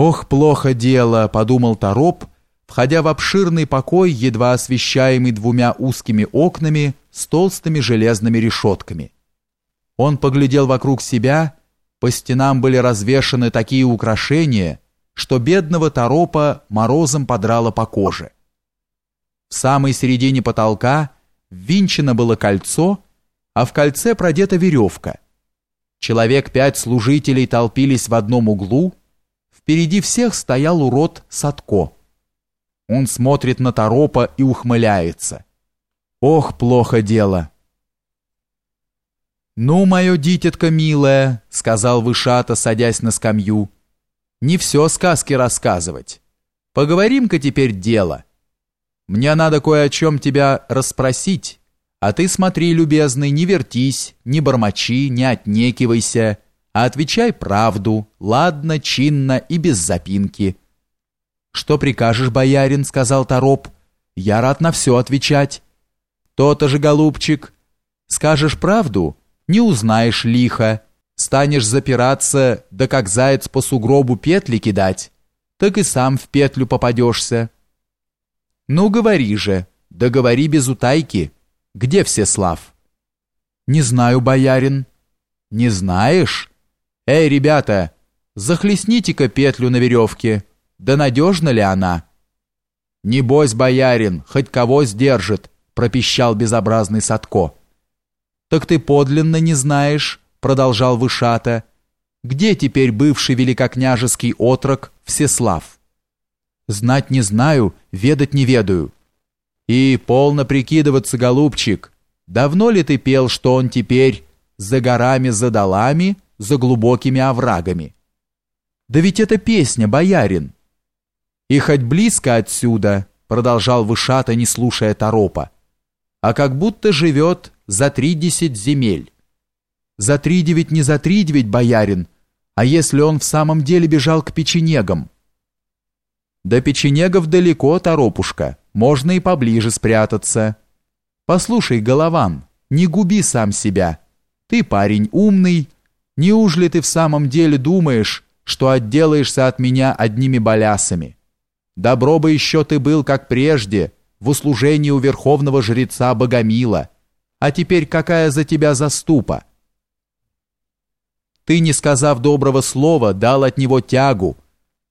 «Ох, плохо дело», — подумал Тороп, входя в обширный покой, едва освещаемый двумя узкими окнами с толстыми железными решетками. Он поглядел вокруг себя, по стенам были развешаны такие украшения, что бедного Торопа морозом подрало по коже. В самой середине потолка ввинчено было кольцо, а в кольце продета веревка. Человек пять служителей толпились в одном углу, Впереди всех стоял урод Садко. Он смотрит на Торопа и ухмыляется. Ох, плохо дело. «Ну, мое дитятко милое», — сказал Вышата, садясь на скамью, — «не все сказки рассказывать. Поговорим-ка теперь дело. Мне надо кое о чем тебя расспросить, а ты смотри, любезный, не вертись, не бормочи, не отнекивайся» а отвечай правду, ладно, чинно и без запинки. «Что прикажешь, боярин?» — сказал Тороп. «Я рад на все отвечать». «То-то же, голубчик. Скажешь правду, не узнаешь лихо. Станешь запираться, да как заяц по сугробу петли кидать, так и сам в петлю попадешься». «Ну, говори же, да говори без утайки. Где все слав?» «Не знаю, боярин». «Не знаешь?» «Эй, ребята, захлестните-ка петлю на веревке. Да надежна ли она?» «Небось, боярин, хоть кого сдержит», — пропищал безобразный Садко. «Так ты подлинно не знаешь», — продолжал Вышата. «Где теперь бывший великокняжеский отрок Всеслав?» «Знать не знаю, ведать не ведаю». «И полно прикидываться, голубчик. Давно ли ты пел, что он теперь за горами, за долами?» За глубокими оврагами. Да ведь это песня, боярин. И хоть близко отсюда, продолжал Вышата, не слушая Торопа, а как будто живет за тридесять земель. За три девять не за три девять, боярин, а если он в самом деле бежал к печенегам? До печенегов далеко, Торопушка, можно и поближе спрятаться. Послушай, Голован, не губи сам себя. Ты парень умный, Неужели ты в самом деле думаешь, что отделаешься от меня одними балясами? Добро бы еще ты был, как прежде, в услужении у верховного жреца Богомила. А теперь какая за тебя заступа? Ты, не сказав доброго слова, дал от него тягу.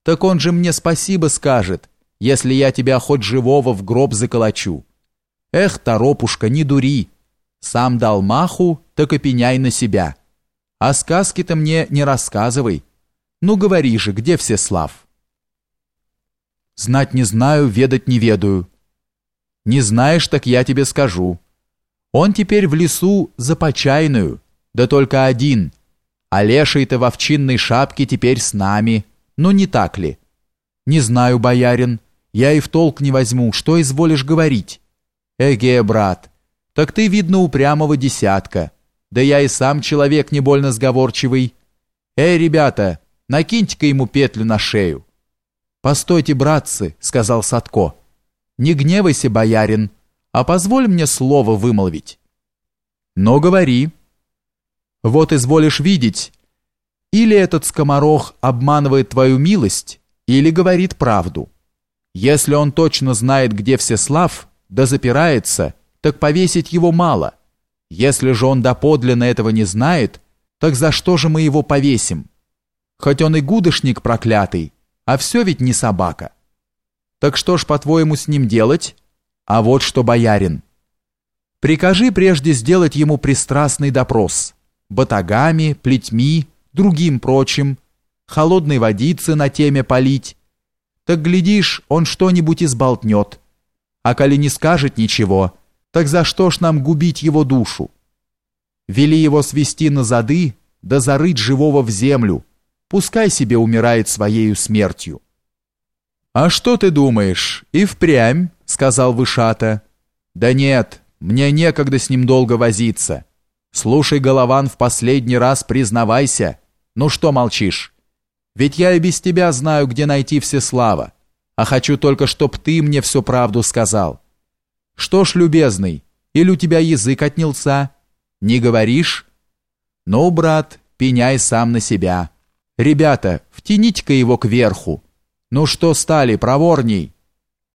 Так он же мне спасибо скажет, если я тебя хоть живого в гроб заколочу. Эх, торопушка, не дури. Сам дал маху, так и пеняй на себя». А сказки-то мне не рассказывай. Ну говори же, где все слав? Знать не знаю, ведать не ведаю. Не знаешь, так я тебе скажу. Он теперь в лесу за почайную, да только один. А леший-то в овчинной шапке теперь с нами. Ну не так ли? Не знаю, боярин, я и в толк не возьму, что изволишь говорить. Эге, брат, так ты, видно, упрямого десятка. Да я и сам человек не больно сговорчивый. Эй, ребята, накиньте-ка ему петлю на шею. Постойте, братцы, сказал Садко. Не гневайся, боярин, а позволь мне слово вымолвить. Но говори. Вот изволишь видеть, или этот скоморох обманывает твою милость, или говорит правду. Если он точно знает, где Всеслав, да запирается, так повесить его мало. Если же он доподлинно этого не знает, так за что же мы его повесим? Хоть он и гудошник проклятый, а все ведь не собака. Так что ж, по-твоему, с ним делать? А вот что, боярин. Прикажи прежде сделать ему пристрастный допрос. Батагами, плетьми, другим прочим, холодной водицы на теме полить. Так, глядишь, он что-нибудь изболтнет. А коли не скажет ничего, так за что ж нам губить его душу? Вели его свести на зады, да зарыть живого в землю, пускай себе умирает своею смертью. «А что ты думаешь, и впрямь?» — сказал Вышата. «Да нет, мне некогда с ним долго возиться. Слушай, Голован, в последний раз признавайся. Ну что молчишь? Ведь я и без тебя знаю, где найти Всеслава, а хочу только, чтоб ты мне всю правду сказал». Что ж, любезный, или у тебя язык отнялся? Не говоришь? Ну, брат, пеняй сам на себя. Ребята, в Тяните-ка его кверху. Ну что стали, проворней!»